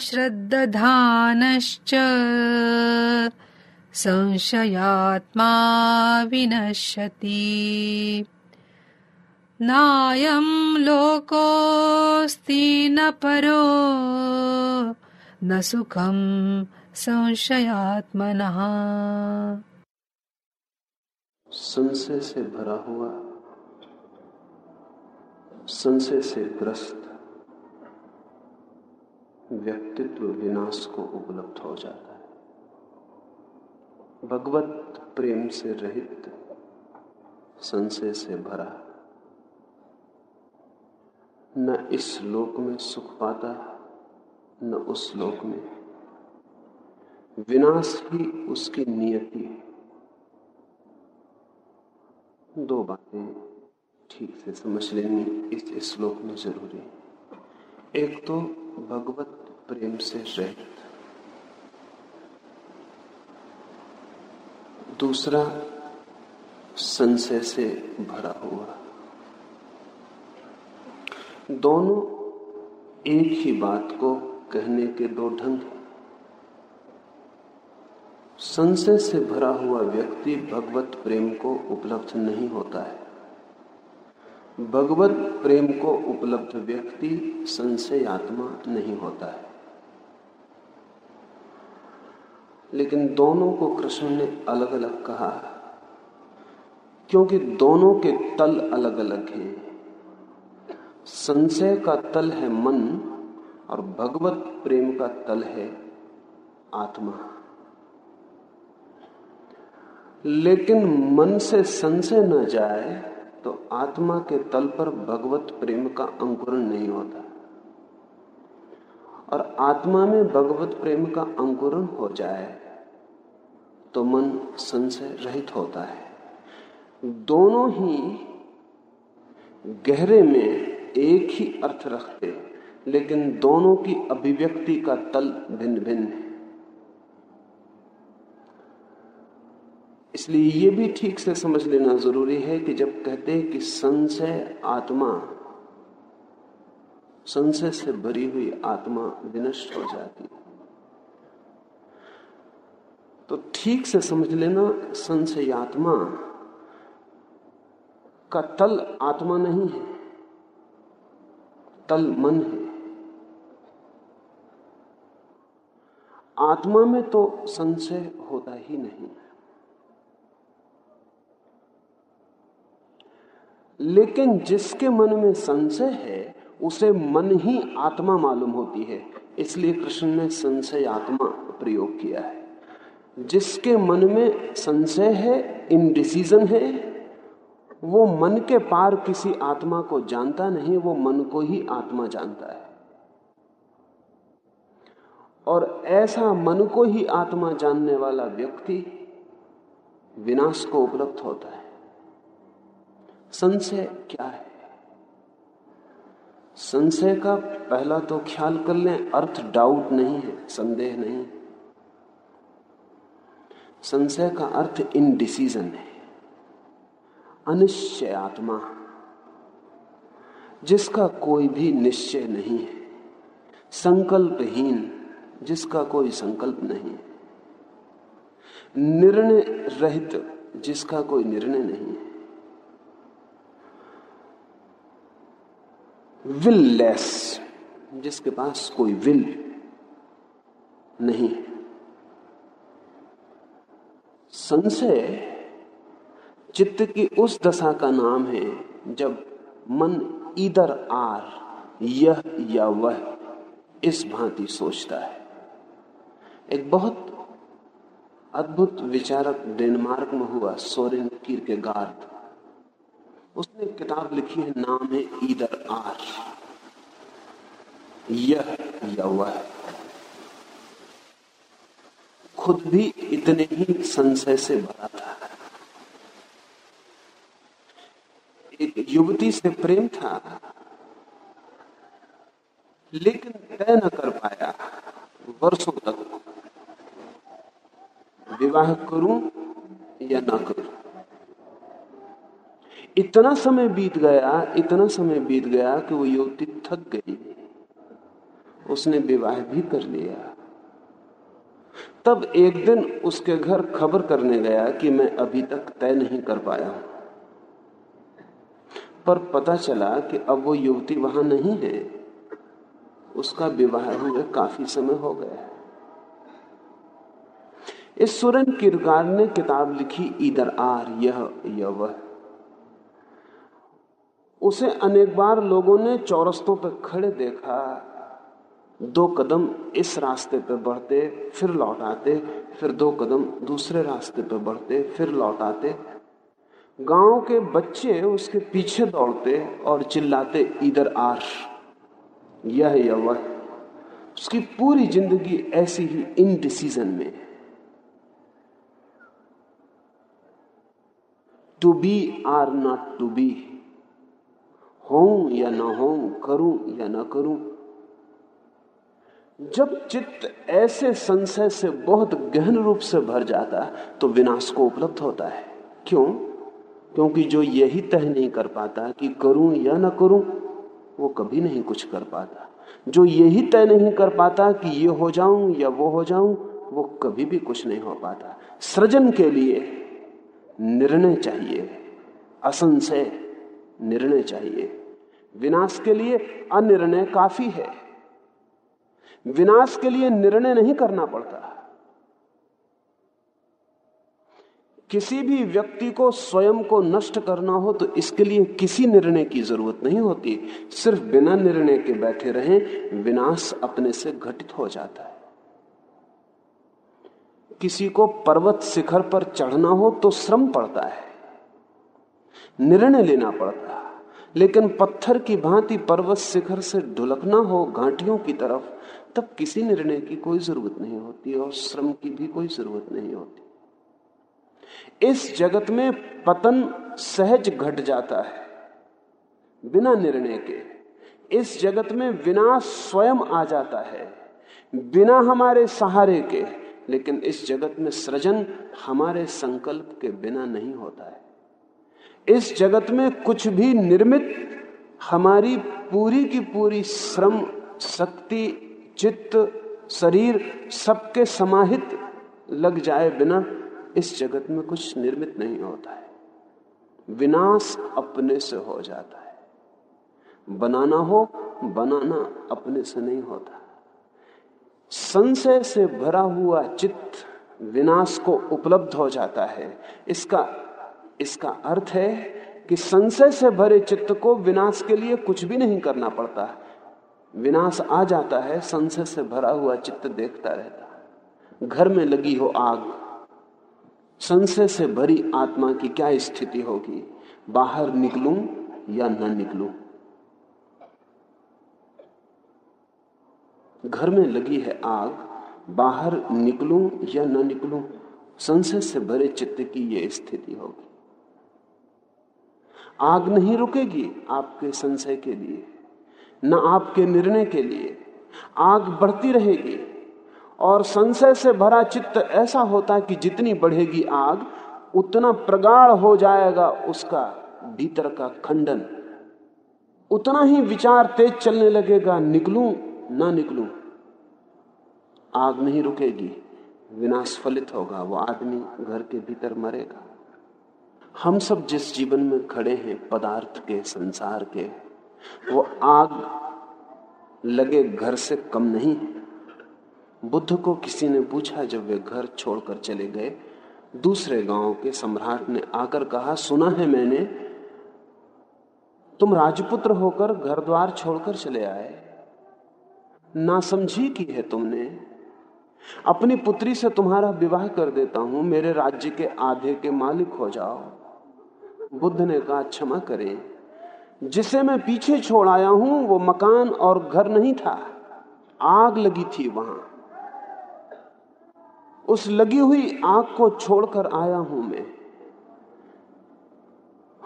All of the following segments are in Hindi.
श्रद्दधानश्च संशयात्मा विनश्यति। नायं लोकोऽस्ति न परो, न सुखं संशयात्मनः। संशय से भरा हुआ, संशय से ग्रस्त व्यक्तित्व विनाश को उपलब्ध हो जाता है। भगवत प्रेम से रहित, संशय से भरा। न इस लोक में सुख पाता, न उस लोक में। विनाश ही उसकी नियति है। दो बातें ठीक से समझ लेनी इस श्लोक में ज़रूरी है। एक तो भगवत प्रेम से रहित दूसरा संशय से भरा हुआ। दोनों एक ही बात को कहने के दो ढंग संशय से भरा हुआ व्यक्ति भगवत प्रेम को उपलब्ध नहीं होता है। भगवत प्रेम को उपलब्ध व्यक्ति संशय आत्मा नहीं होता है। लेकिन दोनों को कृष्ण ने अलग अलग कहा। क्योंकि दोनों के तल अलग अलग हैं। संशय का तल है मन और भगवत प्रेम का तल है आत्मा। लेकिन मन से संशय न जाए तो आत्मा के तल पर भगवत प्रेम का अंकुरण नहीं होता। और आत्मा में भगवत प्रेम का अंकुरण हो जाए तो मन संशय रहित होता है। दोनों ही गहरे में एक ही अर्थ रखते लेकिन दोनों की अभिव्यक्ति का तल भिन्न भिन्न है। इसलिए ये भी ठीक से समझ लेना ज़रूरी है कि जब कहते हैं कि संशय आत्मा, संशय से भरी हुई आत्मा विनष्ट हो जाती है। तो ठीक से समझ लेना संशय आत्मा का तल आत्मा नहीं है, तल मन है। आत्मा में तो संशय होता ही नहीं। लेकिन जिसके मन में संशय है, उसे मन ही आत्मा मालूम होती है। इसलिए कृष्ण ने संशय आत्मा प्रयोग किया है। जिसके मन में संशय है इनडिसीजन है, वो मन के पार किसी आत्मा को जानता नहीं, वो मन को ही आत्मा जानता है। और ऐसा मन को ही आत्मा जानने वाला व्यक्ति विनाश को उपलब्ध होता है। संशय क्या है? संशय का पहला तो ख्याल कर लें, अर्थ डाउट नहीं है, संदेह नहीं। संशय का अर्थ इनडिसीजन है। अनिश्चय आत्मा, जिसका कोई भी निश्चय नहीं है, संकल्पहीन, जिसका कोई संकल्प नहीं है। निर्णय रहित जिसका कोई निर्णय नहीं है। विललेस, जिसके पास कोई विल नहीं संशय चित्त की उस दशा का नाम है जब मन इधर आर, यह या वह, इस भांति सोचता है। एक बहुत अद्भुत विचारक डेनमार्क में हुआ, सोरेन कीर के गार्ड उसने किताब लिखी है, नाम है ईदर आर, यह या वह। खुद भी इतने ही संशय से भरा था। एक युवती से प्रेम था, लेकिन तय न कर पाया, वर्षों तक विवाह करूँ या ना करूँ। इतना समय बीत गया, इतना समय बीत गया कि वो युवती थक गई। उसने विवाह भी कर लिया। तब एक दिन उसके घर खबर करने गया कि मैं अभी तक तय नहीं कर पाया पर पता चला कि अब वो युवती वहाँ नहीं है। उसका विवाह हुए काफ़ी समय हो गया इस सुरन किरगार ने किताब लिखी, इधर आर, यह वह उसे अनेक बार लोगों ने चौरस्तों पर खड़े देखा। दो कदम इस रास्ते पर बढ़ते, फिर लौट आते, फिर दो कदम दूसरे रास्ते पर बढ़ते, फिर लौट आते। गाँव के बच्चे उसके पीछे दौड़ते और चिल्लाते, इधर आर। यह वह उसकी पूरी ज़िंदगी ऐसी ही इनडिसीजन में। To be or not to be हूँ या ना हूँ करूँ या ना करूँ जब चित्त ऐसे संशय से बहुत गहन रूप से भर जाता है तो विनाश को उपलब्ध होता है। क्यों? क्योंकि जो यही तय नहीं कर पाता कि करूँ या ना करूँ, वो कभी नहीं कुछ कर पाता। जो यही तय नहीं कर पाता कि ये हो जाऊँ या वो हो जाऊँ, वो कभी भी कुछ नहीं हो पाता। सृजन के लिए निर्णय चाहिए, असंशय निर्णय चाहिए। विनाश के लिए अनिर्णय काफ़ी है। विनाश के लिए निर्णय नहीं करना पड़ता। किसी भी व्यक्ति को स्वयं को नष्ट करना हो तो इसके लिए किसी निर्णय की ज़रूरत नहीं होती। सिर्फ़ बिना निर्णय के बैठे रहें, विनाश अपने से घटित हो जाता है। किसी को पर्वत शिखर पर चढ़ना हो तो श्रम पड़ता है। निर्णय लेना पड़ता है। लेकिन पत्थर की भांति पर्वत शिखर से ढुलकना हो घाटियों की तरफ़ तब किसी निर्णय की कोई ज़रूरत नहीं होती और श्रम की भी कोई ज़रूरत नहीं होती। इस जगत में पतन सहज घट जाता है, बिना निर्णय के। इस जगत में विनाश स्वयं आ जाता है, बिना हमारे सहारे के। लेकिन इस जगत में सृजन हमारे संकल्प के बिना नहीं होता है। इस जगत में कुछ भी निर्मित, हमारी पूरी की पूरी श्रम, शक्ति चित्त, शरीर सबके समाहित लग जाए बिना इस जगत में कुछ निर्मित नहीं होता है। विनाश अपने से हो जाता है। बनाना हो, बनाना अपने से नहीं होता। संशय से भरा हुआ चित्त विनाश को उपलब्ध हो जाता है। इसका इसका अर्थ है कि संशय से भरे चित्त को विनाश के लिए कुछ भी नहीं करना पड़ता। विनाश आ जाता है, संशय से भरा हुआ चित्त देखता रहता घर में लगी हो आग, संशय से भरी आत्मा की क्या स्थिति होगी? बाहर निकलूं या न निकलूं? घर में लगी है आग, बाहर निकलूं या न निकलूं, संशय से भरे चित्त की यह स्थिति होगी। आग नहीं रुकेगी आपके संशय के लिए। न आपके निर्णय के लिए। आग बढ़ती रहेगी और संशय से भरा चित्त ऐसा होता है कि जितनी बढ़ेगी आग, उतना प्रगाढ़ हो जाएगा उसका भीतर का खंडन। उतना ही विचार तेज चलने लगेगा, निकलूं ना निकलूं। आग नहीं रुकेगी, विनाश फलित होगा, वो आदमी घर के भीतर मरेगा। हम सब जिस जीवन में खड़े हैं, पदार्थ के, संसार के वो आग लगे घर से कम नहीं बुद्ध को किसी ने पूछा, जब वे घर छोड़कर चले गए, दूसरे गाँव के सम्राट ने आकर कहा, सुना है मैंने, तुम राजपुत्र होकर घर द्वार छोड़कर चले आए। ना समझी की है तुमने। अपनी पुत्री से तुम्हारा विवाह कर देता हूँ, मेरे राज्य के आधे के मालिक हो जाओ। बुद्ध ने कहा, क्षमा करें। जिसे मैं पीछे छोड़ आया हूँ, वो मकान और घर नहीं था। आग लगी थी वहाँ। उस लगी हुई आग को छोड़कर आया हूँ मैं।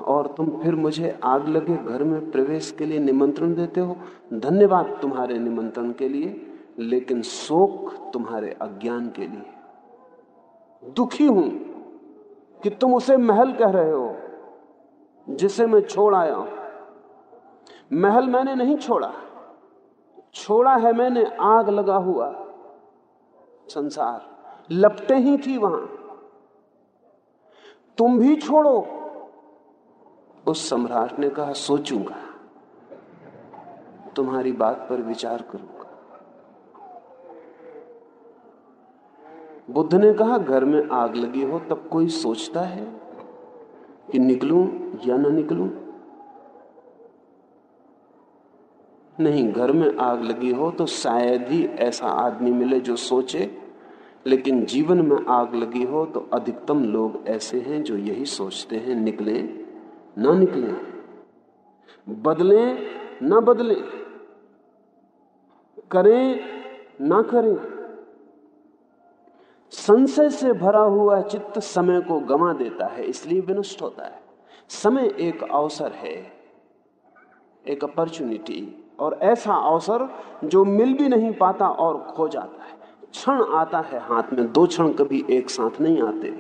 और तुम फिर मुझे आग लगे घर में प्रवेश के लिए निमंत्रण देते हो? धन्यवाद तुम्हारे निमंत्रण के लिए, लेकिन शोक तुम्हारे अज्ञान के लिए। दुखी हूँ कि तुम उसे महल कह रहे हो, जिसे मैं छोड़ आया हूँ। महल मैंने नहीं छोड़ा। छोड़ा है मैंने, आग लगा हुआ संसार। लपटे ही थी वहाँ। तुम भी छोड़ो। उस सम्राट ने कहा, सोचूँगा। तुम्हारी बात पर विचार करूँगा। बुद्ध ने कहा, घर में आग लगी हो तब कोई सोचता है कि निकलूं या ना निकलूं? नहीं, घर में आग लगी हो तो शायद ही ऐसा आदमी मिले जो सोचे, लेकिन जीवन में आग लगी हो तो अधिकतम लोग ऐसे हैं जो यही सोचते हैं, निकले ना निकले, बदले ना बदले, करें ना करें। संशय से भरा हुआ चित्त समय को गमा देता है, इसलिए विनष्ट होता है। समय एक अवसर है, एक अपॉर्चुनिटी। और ऐसा अवसर जो मिल भी नहीं पाता और खो जाता है। क्षण आता है हाथ में, दो क्षण कभी एक साथ नहीं आते।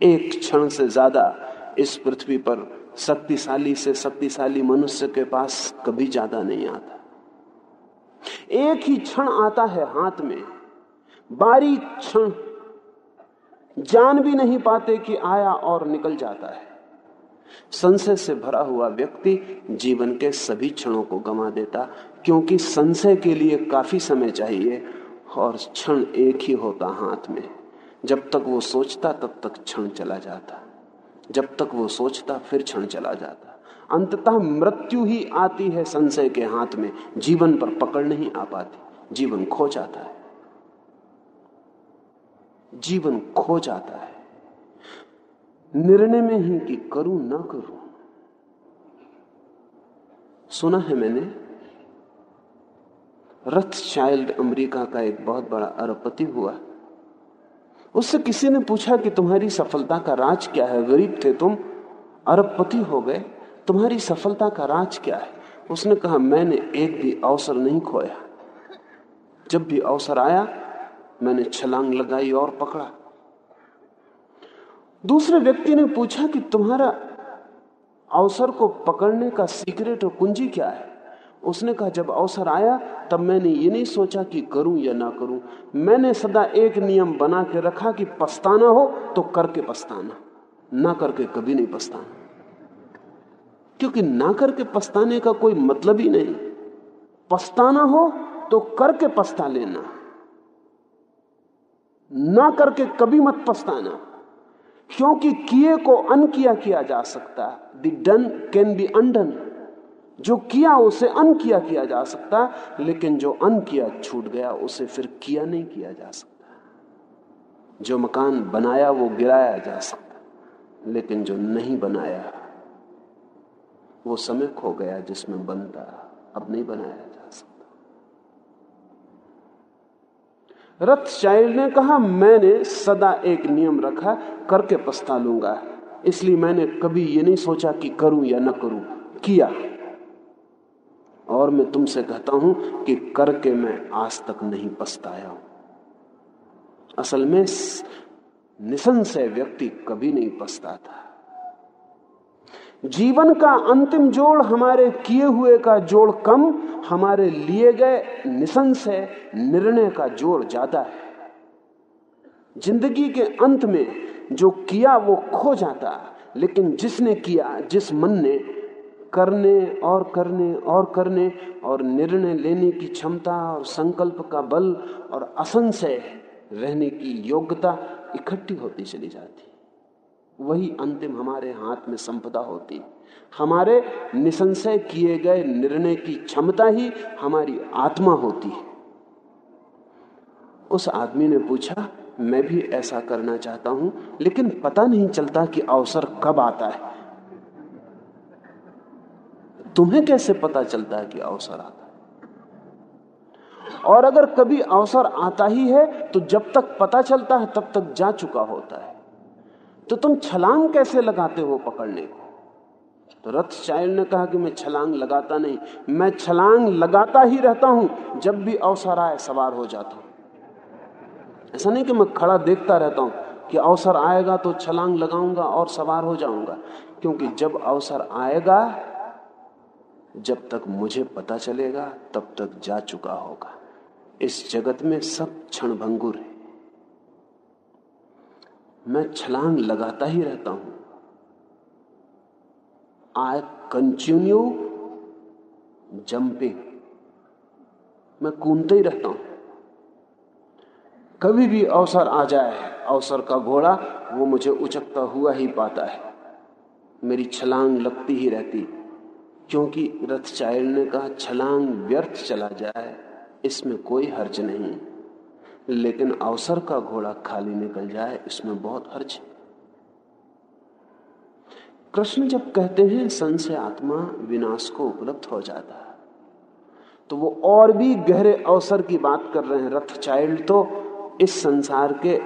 एक क्षण से ज़्यादा इस पृथ्वी पर शक्तिशाली से शक्तिशाली मनुष्य के पास कभी ज़्यादा नहीं आता। एक ही क्षण आता है हाथ में, बारीक क्षण। जान भी नहीं पाते कि आया और निकल जाता है। संशय से भरा हुआ व्यक्ति जीवन के सभी क्षणों को गमा देता, क्योंकि संशय के लिए काफ़ी समय चाहिए और क्षण एक ही होता हाथ में। जब तक वो सोचता, तब तक क्षण चला जाता। जब तक वो सोचता, फिर क्षण चला जाता। अंततः मृत्यु ही आती है संशय के हाथ में। जीवन पर पकड़ नहीं आ पाती। जीवन खो जाता है। जीवन खो जाता है। निर्णय में ही कि करूँ ना करूँ। सुना है मैंने रथ चाइल्ड अमेरिका का एक बहुत बड़ा अरबपति हुआ। उससे किसी ने पूछा कि तुम्हारी सफलता का राज क्या है? गरीब थे तुम, अरबपति हो गए, तुम्हारी सफलता का राज क्या है? उसने कहा, मैंने एक भी अवसर नहीं खोया। जब भी अवसर आया, मैंने छलांग लगाई और पकड़ा। दूसरे व्यक्ति ने पूछा कि तुम्हारा अवसर को पकड़ने का सीक्रेट और कुंजी क्या है? उसने कहा, जब अवसर आया, तब मैंने ये नहीं सोचा कि करूँ या ना करूँ। मैंने सदा एक नियम बना के रखा कि पछताना हो तो करके पछताना, ना करके कभी नहीं पछताना। क्योंकि ना करके पछताने का कोई मतलब ही नहीं। पछताना हो तो करके पछता लेना। ना करके कभी मत पछताना। क्योंकि किए को अन किया किया जा सकता the done can be undone जो किया, उसे अन किया किया जा सकता, लेकिन जो अन किया छूट गया, उसे फिर किया नहीं किया जा सकता। जो मकान बनाया, वो गिराया जा सकता, लेकिन जो नहीं बनाया, वो समय खो गया जिसमें बनता, अब नहीं बनाया जा सकता रथ चाइल्ड ने कहा, मैंने सदा एक नियम रखा, करके पछता लूँगा। इसलिए मैंने कभी ये नहीं सोचा कि करूँ या न करूँ। किया। और मैं तुमसे कहता हूँ कि करके मैं आज तक नहीं पछताया हूँ। असल में निसंशय व्यक्ति कभी नहीं पछताता। जीवन का अंतिम जोड़ हमारे किए हुए का जोड़ कम, हमारे लिए गए निसंशय निर्णय का जोड़ ज़्यादा है। ज़िंदगी के अंत में जो किया वो खो जाता, लेकिन जिसने किया, जिस मन ने, करने और करने और करने और निर्णय लेने की क्षमता और संकल्प का बल और असंशय रहने की योग्यता इकट्ठी होती चली जाती। वही अंतिम हमारे हाथ में संपदा होती। हमारे निसंशय किए गए निर्णय की क्षमता ही हमारी आत्मा होती है। उस आदमी ने पूछा, मैं भी ऐसा करना चाहता हूँ, लेकिन पता नहीं चलता कि अवसर कब आता है। तुम्हें कैसे पता चलता है कि अवसर आता है? और अगर कभी अवसर आता ही है तो जब तक पता चलता है, तब तक जा चुका होता है। तो तुम छलांग कैसे लगाते हो पकड़ने को? तो रथ चाइल्ड ने कहा कि मैं छलांग लगाता नहीं, मैं छलांग लगाता ही रहता हूँ, जब भी अवसर आए सवार हो जाता हूँ। ऐसा नहीं कि मैं खड़ा देखता रहता हूँ कि अवसर आएगा तो छलांग लगाऊँगा और सवार हो जाऊँगा, क्योंकि जब अवसर आएगा, जब तक मुझे पता चलेगा, तब तक जा चुका होगा। इस जगत में सब क्षण है। मैं छलांग लगाता ही रहता हूँ। आई कंटिन्यू जंपिंग मैं कूदते ही रहता हूँ। कभी भी अवसर आ जाए, अवसर का घोड़ा, वो मुझे उचकता हुआ ही पाता है। मेरी छलांग लगती ही रहती, क्योंकि रथ चाइल्ड ने कहा छलांग व्यर्थ चला जाए, इसमें कोई हर्ज नहीं। लेकिन अवसर का घोड़ा खाली निकल जाए, इसमें बहुत हर्ज है। कृष्ण जब कहते हैं, सन से आत्मा विनाश को उपलब्ध हो जाता है तो वो और भी गहरे अवसर की बात कर रहे हैं। रथ चाइल्ड तो इस संसार के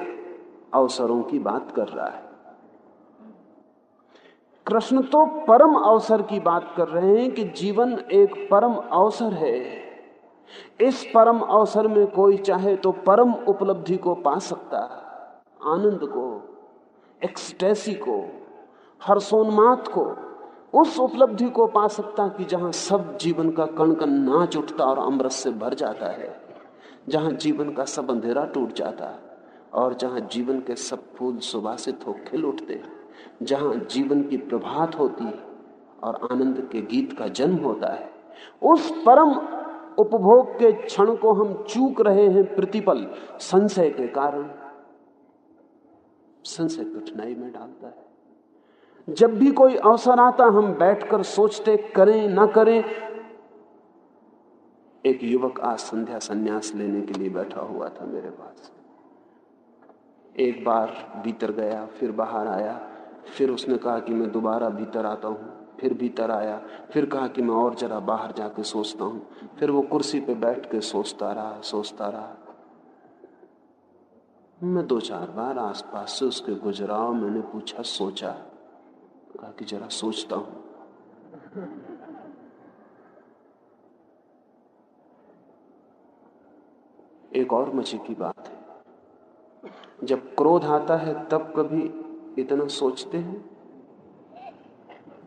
अवसरों की बात कर रहा है। कृष्ण तो परम अवसर की बात कर रहे हैं कि जीवन एक परम अवसर है। इस परम अवसर में कोई चाहे तो परम उपलब्धि को पा सकता है। आनंद को एक्सटेसी को हर्षोन्माद को, उस उपलब्धि को पा सकता कि जहाँ सब जीवन का कण कण नाच उठता और अमृत से भर जाता है। जहाँ जीवन का सब अंधेरा टूट जाता है और जहाँ जीवन के सब फूल सुबासित हो खिल उठते हैं। जहाँ जीवन की प्रभात होती है और आनंद के गीत का जन्म होता है। उस परम उपभोग के क्षण को हम चूक रहे हैं प्रतिपल, संशय के कारण। संशय कठिनाई में डालता है। जब भी कोई अवसर आता, हम बैठकर सोचते, करें ना करें। एक युवक आज संध्या संन्यास लेने के लिए बैठा हुआ था मेरे पास। एक बार भीतर गया, फिर बाहर आया, फिर उसने कहा कि मैं दोबारा भीतर आता हूँ। फिर भीतर आया, फिर कहा कि मैं और जरा बाहर जाके सोचता हूँ। फिर वो कुर्सी पे बैठ के सोचता रहा सोचता रहा। मैं दो चार बार आसपास से उसके गुजराव मैंने पूछा, सोचा। कहा कि जरा सोचता हूँ। एक और मज़े की बात है। जब क्रोध आता है, तब कभी इतना सोचते हैं?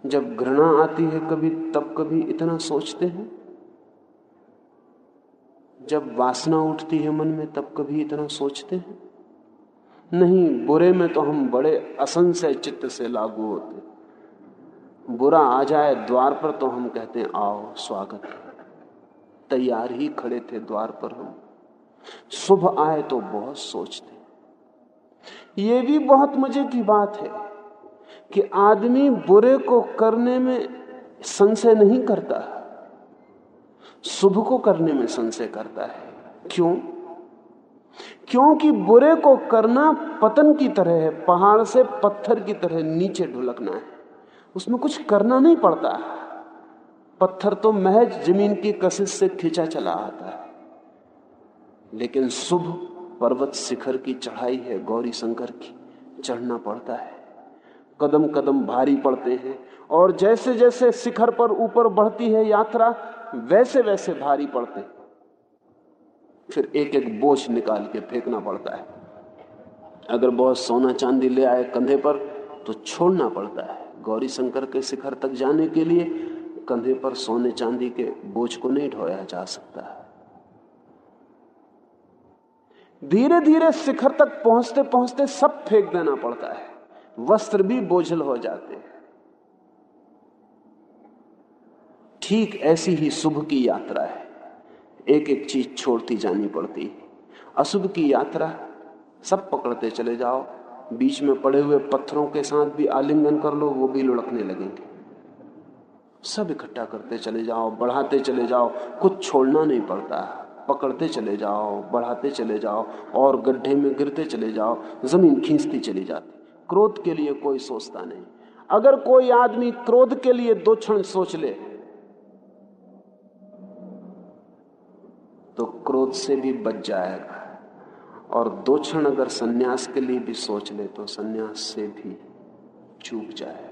जब घृणा आती है कभी, तब कभी इतना सोचते हैं। जब वासना उठती है मन में, तब कभी इतना सोचते हैं। नहीं, बुरे में तो हम बड़े असंशय चित्त से लागू होते बुरा आ जाए द्वार पर तो हम कहते हैं, आओ, स्वागत तैयार ही खड़े थे द्वार पर हम। शुभ आए तो बहुत सोचते ये भी बहुत मज़े की बात है। कि आदमी बुरे को करने में संशय नहीं करता शुभ को करने में संशय करता है। क्यों? क्योंकि बुरे को करना पतन की तरह है, पहाड़ से पत्थर की तरह नीचे ढुलकना है। उसमें कुछ करना नहीं पड़ता। पत्थर तो महज ज़मीन की कशिश से खींचा चला आता है। लेकिन शुभ पर्वत शिखर की चढ़ाई है, गौरी शंकर की, चढ़ना पड़ता है। कदम कदम भारी पड़ते हैं और जैसे जैसे शिखर पर ऊपर बढ़ती है यात्रा वैसे वैसे भारी पड़ते फिर एक एक बोझ निकाल के फेंकना पड़ता है। अगर बहुत सोना चांदी ले आए कंधे पर तो छोड़ना पड़ता है गौरी शंकर के शिखर तक जाने के लिए। कंधे पर सोने चांदी के बोझ को नहीं ढोया जा सकता। है धीरे धीरे शिखर तक पहुँचते पहुँचते सब फेंक देना पड़ता है। वस्त्र भी बोझल हो जाते हैं। ठीक ऐसी ही शुभ की यात्रा है। एक एक चीज़ छोड़ती जानी पड़ती। अशुभ की यात्रा, सब पकड़ते चले जाओ। बीच में पड़े हुए पत्थरों के साथ भी आलिंगन कर लो, वो भी लुढ़कने लगेंगे। सब इकट्ठा करते चले जाओ, बढ़ाते चले जाओ। कुछ छोड़ना नहीं पड़ता। पकड़ते चले जाओ, बढ़ाते चले जाओ। और गड्ढे में गिरते चले जाओ। ज़मीन खींचती चली जाती। क्रोध के लिए कोई सोचता नहीं। अगर कोई आदमी क्रोध के लिए दो क्षण सोच ले तो क्रोध से भी बच जाएगा। और दो क्षण अगर सन्यास के लिए भी सोच ले तो सन्यास से भी चूक जाएगा।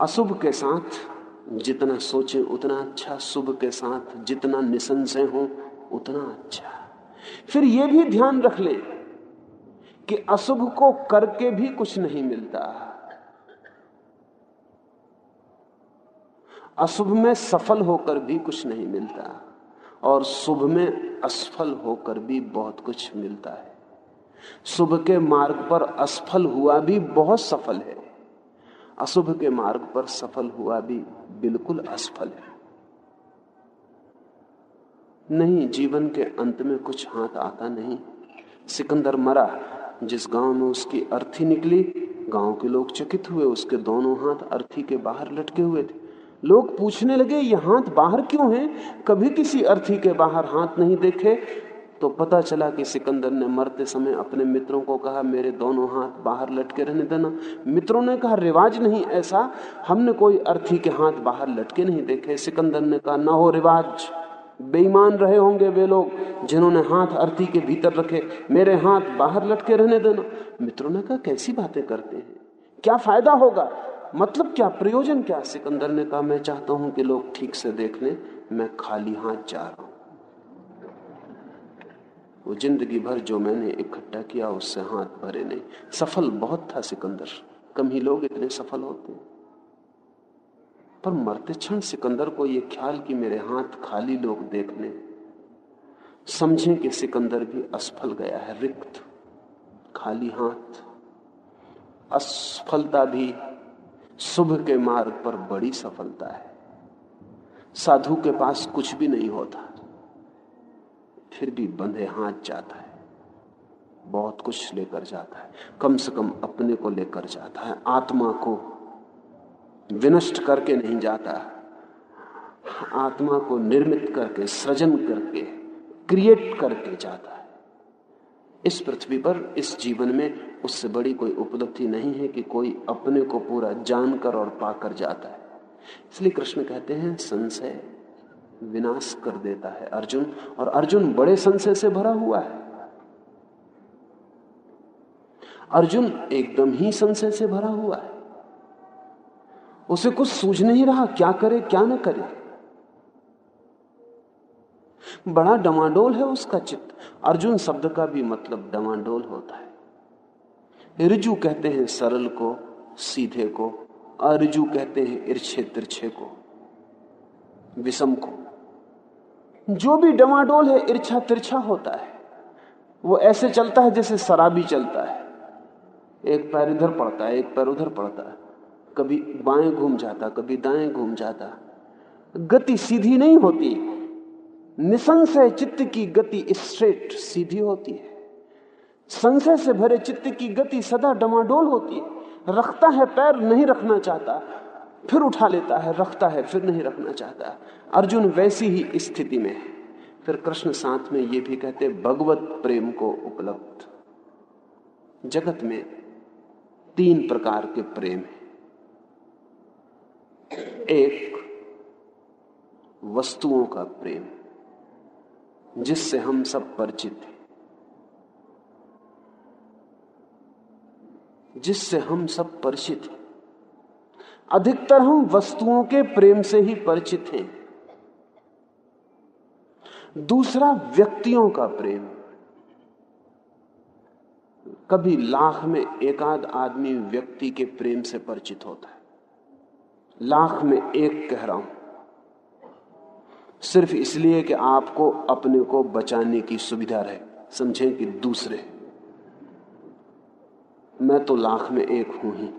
अशुभ के साथ जितना सोचे, उतना अच्छा। शुभ के साथ जितना निसंशय हो, उतना अच्छा। फिर यह भी ध्यान रख ले कि अशुभ को करके भी कुछ नहीं मिलता। अशुभ में सफल होकर भी कुछ नहीं मिलता और शुभ में असफल होकर भी बहुत कुछ मिलता है। शुभ के मार्ग पर असफल हुआ भी बहुत सफल है। अशुभ के मार्ग पर सफल हुआ भी बिल्कुल असफल है। नहीं, जीवन के अंत में कुछ हाथ आता नहीं। सिकंदर मरा जिस गाँव में उसकी अर्थी निकली, गाँव के लोग चकित हुए, उसके दोनों हाथ अर्थी के बाहर लटके हुए थे। लोग पूछने लगे, ये हाथ बाहर क्यों हैं? कभी किसी अर्थी के बाहर हाथ नहीं देखे? तो पता चला कि सिकंदर ने मरते समय अपने मित्रों को कहा, मेरे दोनों हाथ बाहर लटके रहने देना। मित्रों ने कहा, रिवाज नहीं ऐसा। हमने कोई अर्थी के हाथ बाहर लटके नहीं देखे। सिकंदर ने कहा, ना हो रिवाज। बेईमान रहे होंगे वे लोग जिन्होंने हाथ अर्थी के भीतर रखे। मेरे हाथ बाहर लटके रहने देना। मित्रों ने कहा, कैसी बातें करते हैं? क्या फ़ायदा होगा? मतलब क्या? प्रयोजन क्या? सिकंदर ने कहा, मैं चाहता हूँ कि लोग ठीक से देख लें। मैं खाली हाथ जा रहा हूँ। वो ज़िंदगी भर जो मैंने इकट्ठा किया, उससे हाथ भरे नहीं। सफल बहुत था सिकंदर। कम ही लोग इतने सफल होते हैं। पर मरते क्षण सिकंदर को यह ख्याल कि मेरे हाथ खाली लोग देख लें समझें कि सिकंदर भी असफल गया है, रिक्त, खाली हाथ। असफलता भी शुभ के मार्ग पर बड़ी सफलता है। साधु के पास कुछ भी नहीं होता, फिर भी बंधे हाथ जाता है। बहुत कुछ लेकर जाता है, कम से कम अपने को लेकर जाता है, आत्मा को विनष्ट करके नहीं जाता। आत्मा को निर्मित करके, सृजन करके क्रिएट करके जाता है। इस पृथ्वी पर, इस जीवन में उससे बड़ी कोई उपलब्धि नहीं है कि कोई अपने को पूरा जानकर और पाकर जाता है। इसलिए कृष्ण कहते हैं, संशय विनाश कर देता है अर्जुन, और अर्जुन बड़े संशय से भरा हुआ है। अर्जुन एकदम ही संशय से भरा हुआ है। उसे कुछ सूझ नहीं रहा, क्या करे, क्या ना करे। बड़ा डमाडोल है उसका चित्त। अर्जुन शब्द का भी मतलब डमाडोल होता है। रिजु कहते हैं सरल को, सीधे को, अरिजु कहते हैं इर्छे तिरछे को, विषम को। जो भी डमाडोल है इर्छा तिरछा होता है। वो ऐसे चलता है जैसे शराबी चलता है। एक पैर इधर पड़ता है, एक पैर उधर पड़ता है। कभी बाएँ घूम जाता, कभी दाएँ घूम जाता। गति सीधी नहीं होती। निसंशय चित्त की गति स्ट्रेट सीधी होती है। संशय से भरे चित्त की गति सदा डमाडोल होती है। रखता है पैर, नहीं रखना चाहता। फिर उठा लेता है, रखता है, फिर नहीं रखना चाहता। अर्जुन वैसी ही स्थिति में है। फिर कृष्ण साथ में ये भी कहते भगवत प्रेम को उपलब्ध। जगत में तीन प्रकार के प्रेम है। एक वस्तुओं का प्रेम, जिससे हम सब परिचित हैं। जिससे हम सब परिचित हैं। अधिकतर हम वस्तुओं के प्रेम से ही परिचित हैं। दूसरा, व्यक्तियों का प्रेम। कभी लाख में एकाध आदमी व्यक्ति के प्रेम से परिचित होता है। लाख में एक कह रहा हूँ। सिर्फ़ इसलिए कि आपको अपने को बचाने की सुविधा रहे, समझें कि दूसरे। मैं तो लाख में एक हूँ ही।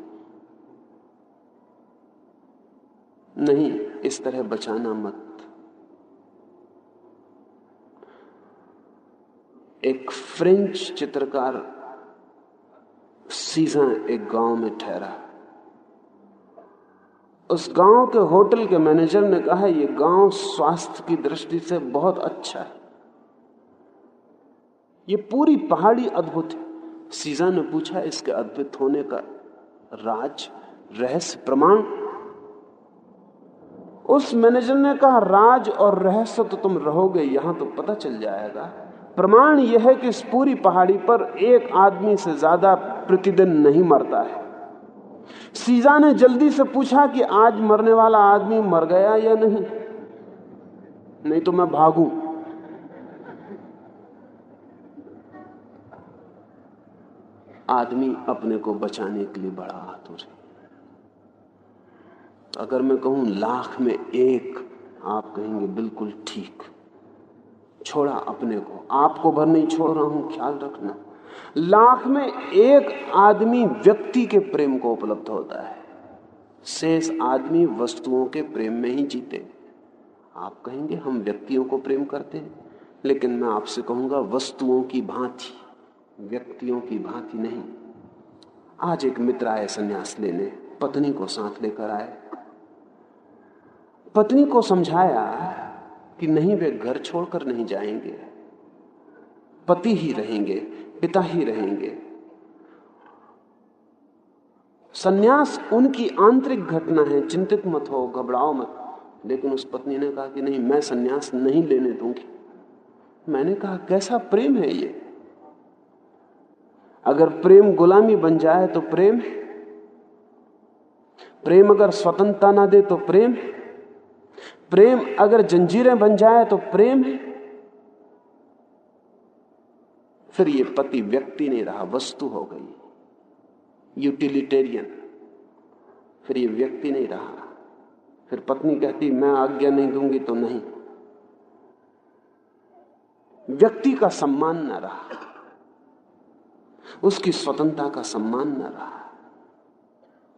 नहीं, इस तरह बचाना मत। एक फ्रेंच चित्रकार सीजा एक गाँव में ठहरा। उस गाँव के होटल के मैनेजर ने कहा यह गाँव स्वास्थ्य की दृष्टि से बहुत अच्छा है। ये पूरी पहाड़ी अद्भुत है। सीजा ने पूछा, इसके अद्भुत होने का राज, रहस्य, प्रमाण? उस मैनेजर ने कहा, राज और रहस्य तो तुम रहोगे, यहाँ तो पता चल जाएगा। प्रमाण यह है कि इस पूरी पहाड़ी पर एक आदमी से ज़्यादा प्रतिदिन नहीं मरता है। सीजा ने जल्दी से पूछा कि आज मरने वाला आदमी मर गया या नहीं? नहीं तो मैं भागू। आदमी अपने को बचाने के लिए बड़ा आतुर है। अगर मैं कहूँ लाख में एक, आप कहेंगे बिल्कुल ठीक। छोड़ा अपने को। आपको भर नहीं छोड़ रहा हूँ, ख्याल रखना। लाख में एक आदमी व्यक्ति के प्रेम को उपलब्ध होता है। शेष आदमी वस्तुओं के प्रेम में ही जीते। आप कहेंगे, हम व्यक्तियों को प्रेम करते हैं, लेकिन मैं आपसे कहूँगा, वस्तुओं की भांति, व्यक्तियों की भांति नहीं। आज एक मित्र आए संन्यास लेने, पत्नी को साथ लेकर आए। पत्नी को समझाया कि नहीं, वे घर छोड़कर नहीं जाएँगे, पति ही रहेंगे। पिता ही रहेंगे। सन्यास उनकी आंतरिक घटना है, चिंतित मत हो, घबराओ मत। लेकिन उस पत्नी ने कहा कि नहीं, मैं सन्यास नहीं लेने दूँगी। मैंने कहा, कैसा प्रेम है ये? अगर प्रेम गुलामी बन जाए तो प्रेम प्रेम अगर स्वतंत्रता ना दे तो प्रेम प्रेम अगर जंजीरें बन जाए तो प्रेम है। फिर ये पति व्यक्ति नहीं रहा, वस्तु हो गई। यूटिलिटेरियन फिर ये व्यक्ति नहीं रहा। फिर पत्नी कहती, मैं आज्ञा नहीं दूँगी तो नहीं। व्यक्ति का सम्मान न रहा। उसकी स्वतंत्रता का सम्मान न रहा।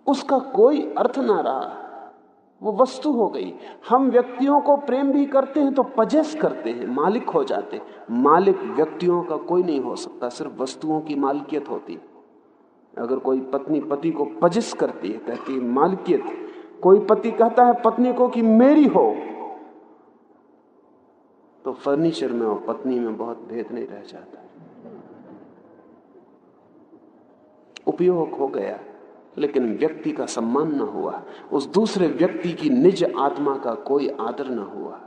उसका कोई अर्थ ना रहा। वो वस्तु हो गई। हम व्यक्तियों को प्रेम भी करते हैं तो पजेस करते हैं, मालिक हो जाते मालिक व्यक्तियों का कोई नहीं हो सकता, सिर्फ़ वस्तुओं की मालिकियत होती अगर कोई पत्नी पति को पजिस करती है, कहती है, मालिकियत, कोई पति कहता है पत्नी को कि मेरी हो तो फर्नीचर में और पत्नी में बहुत भेद नहीं रह जाता। उपयोग हो गया। लेकिन व्यक्ति का सम्मान न हुआ। उस दूसरे व्यक्ति की निज आत्मा का कोई आदर न हुआ।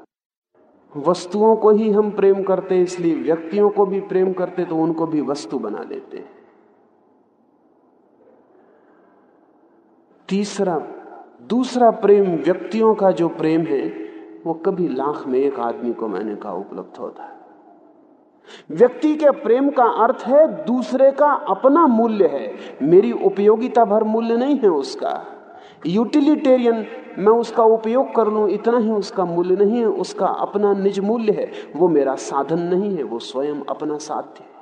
वस्तुओं को ही हम प्रेम करते, इसलिए व्यक्तियों को भी प्रेम करते तो उनको भी वस्तु बना देते तीसरा, दूसरा प्रेम व्यक्तियों का जो प्रेम है, वो कभी लाख में एक आदमी को मैंने कहा उपलब्ध होता है। व्यक्ति के प्रेम का अर्थ है दूसरे का अपना मूल्य है। मेरी उपयोगिता भर मूल्य नहीं है उसका। यूटिलिटेरियन मैं उसका उपयोग कर लूँ, इतना ही उसका मूल्य नहीं है, उसका अपना निज मूल्य है। वो मेरा साधन नहीं है, वो स्वयं अपना साध्य है।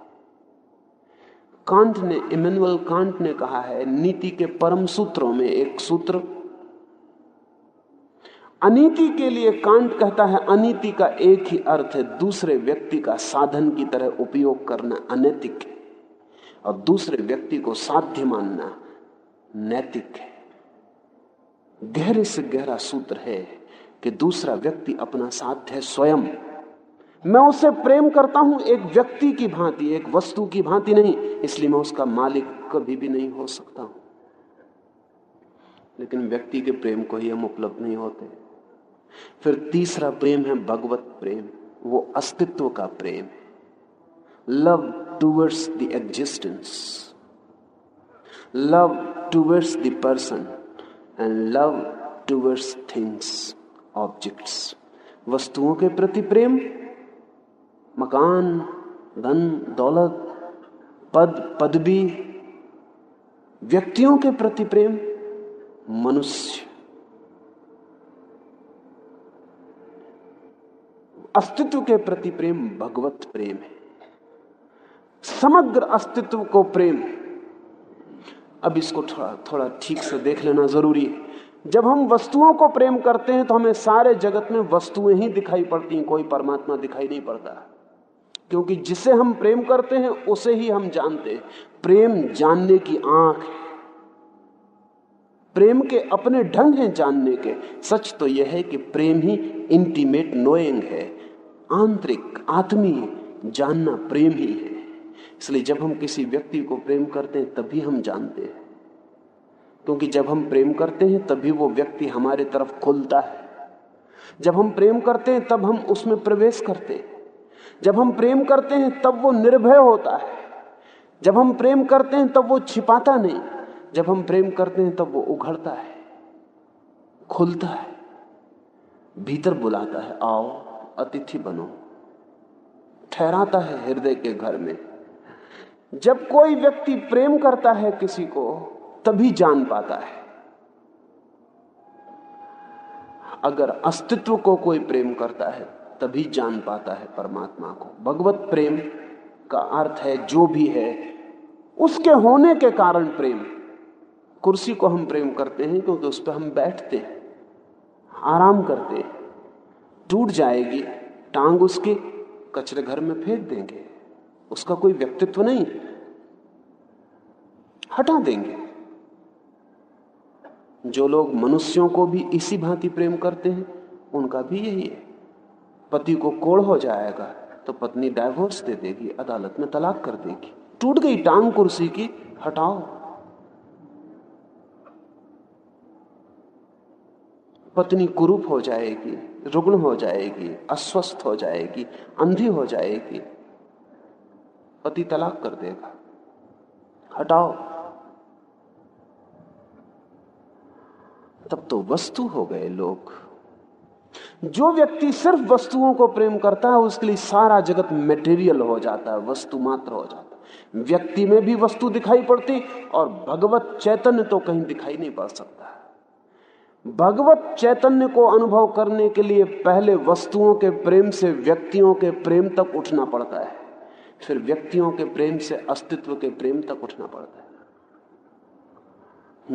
कांट ने इमेनुअल कांट ने कहा है, नीति के परम सूत्रों में एक सूत्र अनीति के लिए कांट कहता है, अनीति का एक ही अर्थ है, दूसरे व्यक्ति का साधन की तरह उपयोग करना अनैतिक है और दूसरे व्यक्ति को साध्य मानना नैतिक है। गहरे से गहरा सूत्र है कि दूसरा व्यक्ति अपना साध्य है स्वयं। मैं उसे प्रेम करता हूँ, एक व्यक्ति की भांति, एक वस्तु की भांति नहीं, इसलिए मैं उसका मालिक कभी भी नहीं हो सकता हूँ। लेकिन व्यक्ति के प्रेम को ही हम उपलब्ध नहीं होते। फिर तीसरा प्रेम है भगवत प्रेम, वो अस्तित्व का प्रेम है। Love towards the existence love towards the person and love towards things objects वस्तुओं के प्रति प्रेम, मकान, धन, दौलत, पद, पदवी, व्यक्तियों के प्रति प्रेम, मनुष्य। अस्तित्व के प्रति प्रेम भगवत प्रेम है। समग्र अस्तित्व को प्रेम अब इसको थोड़ा थोड़ा ठीक से देख लेना ज़रूरी है। जब हम वस्तुओं को प्रेम करते हैं तो हमें सारे जगत में वस्तुएँ ही दिखाई पड़ती हैं, कोई परमात्मा दिखाई नहीं पड़ता। क्योंकि जिसे हम प्रेम करते हैं, उसे ही हम जानते हैं। प्रेम जानने की आँख प्रेम के अपने ढंग हैं जानने के। सच तो यह है कि प्रेम ही इंटीमेट नोइंग है। आंतरिक, आत्मीय जानना प्रेम ही है। इसलिए जब हम किसी व्यक्ति को प्रेम करते हैं, तभी हम जानते हैं। क्योंकि जब हम प्रेम करते हैं, तभी वो व्यक्ति हमारे तरफ़ खुलता है। जब हम प्रेम करते हैं, तब हम उसमें प्रवेश करते हैं। जब हम प्रेम करते हैं, तब वो निर्भय होता है। जब हम प्रेम करते हैं, तब वो छिपाता नहीं। जब हम प्रेम करते हैं, तब वो उघड़ता है, खुलता है, भीतर बुलाता है, आओ। अतिथि बनो। ठहराता है हृदय के घर में। जब कोई व्यक्ति प्रेम करता है किसी को, तभी जान पाता है। अगर अस्तित्व को कोई प्रेम करता है, तभी जान पाता है परमात्मा को। भगवत प्रेम का अर्थ है जो भी है, उसके होने के कारण प्रेम। कुर्सी को हम प्रेम करते हैं क्योंकि उस पर हम बैठते हैं, आराम करते हैं। टूट जाएगी, टांग उसकी कचरे घर में फेंक देंगे। उसका कोई व्यक्तित्व नहीं, हटा देंगे। जो लोग मनुष्यों को भी इसी भांति प्रेम करते हैं, उनका भी यही है। पति को कोड़ हो जाएगा तो पत्नी डाइवोर्स दे देगी, अदालत में तलाक कर देगी। टूट गई टांग कुर्सी की, हटाओ। पत्नी कुरूप हो जाएगी रुग्ण हो जाएगी, अस्वस्थ हो जाएगी, अंधी हो जाएगी। पति तलाक कर देगा। हटाओ। तब तो वस्तु हो गए लोग। जो व्यक्ति सिर्फ़ वस्तुओं को प्रेम करता है, उसके लिए सारा जगत मेटेरियल हो जाता है, वस्तु मात्र हो जाता है। व्यक्ति में भी वस्तु दिखाई पड़ती और भगवत चैतन्य तो कहीं दिखाई नहीं पड़ सकता। भगवत चैतन्य को अनुभव करने के लिए पहले वस्तुओं के प्रेम से व्यक्तियों के प्रेम तक उठना पड़ता है। फिर व्यक्तियों के प्रेम से अस्तित्व के प्रेम तक उठना पड़ता है।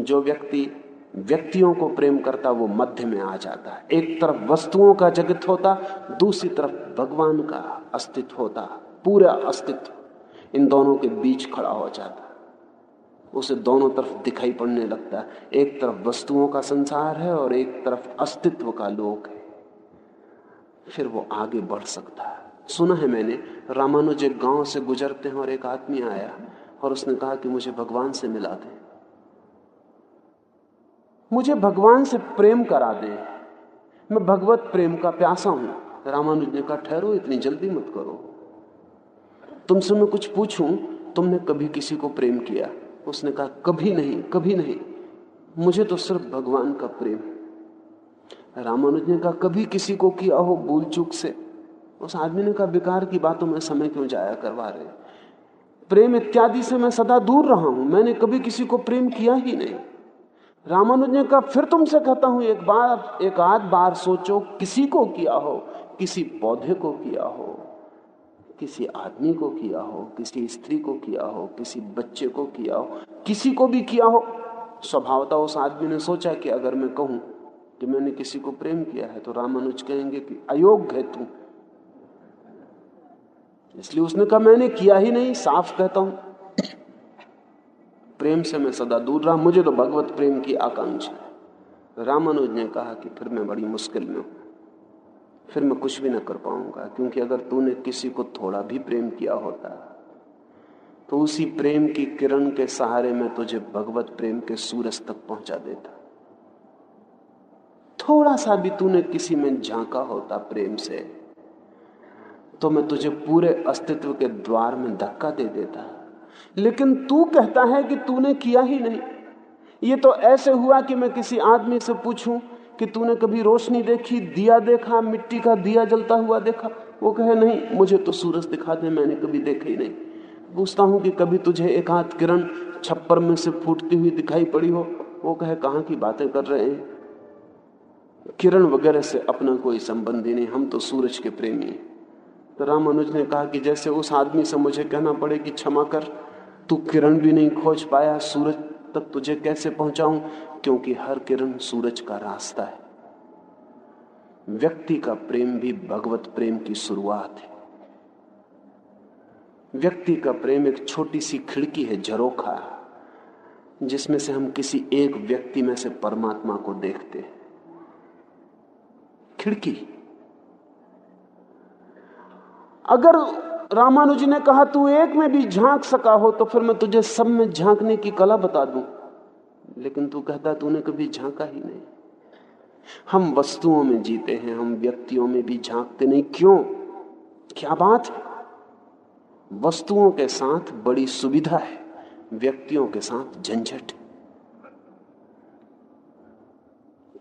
जो व्यक्ति व्यक्तियों को प्रेम करता, वो मध्य में आ जाता है। एक तरफ़ वस्तुओं का जगत होता, दूसरी तरफ़ भगवान का अस्तित्व होता, पूरा अस्तित्व। इन दोनों के बीच खड़ा हो जाता उसे दोनों तरफ़ दिखाई पड़ने लगता है। एक तरफ़ वस्तुओं का संसार है और एक तरफ़ अस्तित्व का लोक है। फिर वो आगे बढ़ सकता है। सुना है मैंने, रामानुज एक गाँव से गुजरते हैं और एक आदमी आया और उसने कहा कि मुझे भगवान से मिला दे। मुझे भगवान से प्रेम करा दे। मैं भगवत प्रेम का प्यासा हूँ। रामानुज ने कहा, ठहरो, इतनी जल्दी मत करो। तुमसे मैं कुछ पूछूँ, तुमने कभी किसी को प्रेम किया? उसने कहा, कभी नहीं कभी नहीं। मुझे तो सिर्फ़ भगवान का प्रेम रामानुज ने कहा, कभी किसी को किया हो भूल चूक से? उस आदमी ने कहा, बेकार की बातों में समय क्यों जाया करवा रहे प्रेम इत्यादि से मैं सदा दूर रहा हूँ। मैंने कभी किसी को प्रेम किया ही नहीं। रामानुज ने कहा, फिर तुमसे कहता हूँ, एक बार, एक आध बार सोचो, किसी को किया हो, किसी पौधे को किया हो किसी आदमी को किया हो, किसी स्त्री को किया हो, किसी बच्चे को किया हो, किसी को भी किया हो, स्वभावता उस आदमी ने सोचा कि अगर मैं कहूँ कि मैंने किसी को प्रेम किया है तो रामानुज कहेंगे कि अयोग्य है तू। इसलिए उसने कहा, मैंने किया ही नहीं, साफ़ कहता हूँ। प्रेम से मैं सदा दूर रहा, मुझे तो भगवत प्रेम की आकांक्षा रामानुज ने कहा कि फिर मैं बड़ी मुश्किल में हूँ। फिर मैं कुछ भी ना कर पाऊँगा, क्योंकि अगर तूने किसी को थोड़ा भी प्रेम किया होता तो उसी प्रेम की किरण के सहारे में तुझे भगवत प्रेम के सूरज तक पहुँचा देता। थोड़ा सा भी तूने किसी में झांका होता प्रेम से तो मैं तुझे पूरे अस्तित्व के द्वार में धक्का दे देता। लेकिन तू कहता है कि तूने किया ही नहीं। ये तो ऐसे हुआ कि मैं किसी आदमी से पूछूँ कि तूने कभी रोशनी देखी, दिया देखा, मिट्टी का दिया जलता हुआ देखा? वो कहे, नहीं, मुझे तो सूरज दिखा दे, मैंने कभी देखा ही नहीं। पूछता हूँ कि कभी तुझे एक किरण छप्पर में से फूटती हुई दिखाई पड़ी हो? वो कहे, कहाँ की बातें कर रहे हैं? किरण वगैरह से अपना कोई संबंध ही नहीं। हम तो सूरज के प्रेमी हैं। तो रामानुज ने कहा कि जैसे उस आदमी से मुझे कहना पड़े कि क्षमा कर, तू किरण भी नहीं खोज पाया। सूरज तक तुझे कैसे पहुंचाऊं? क्योंकि हर किरण सूरज का रास्ता है। व्यक्ति का प्रेम भी भगवत प्रेम की शुरुआत है। व्यक्ति का प्रेम एक छोटी सी खिड़की है, झरोखा, जिसमें से हम किसी एक व्यक्ति में से परमात्मा को देखते हैं। खिड़की। अगर रामानुजी ने कहा, तू एक में भी झाँक सका हो तो फिर मैं तुझे सब में झांकने की कला बता दूँ। लेकिन तू कहता तूने कभी झांका ही नहीं। हम वस्तुओं में जीते हैं, हम व्यक्तियों में भी झांकते नहीं। क्यों? क्या बात है? वस्तुओं के साथ बड़ी सुविधा है, व्यक्तियों के साथ झंझट।